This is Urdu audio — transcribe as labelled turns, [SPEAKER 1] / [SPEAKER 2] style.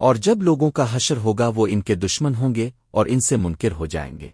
[SPEAKER 1] اور جب لوگوں کا حشر ہوگا وہ ان کے دشمن ہوں گے اور ان سے منکر ہو جائیں گے۔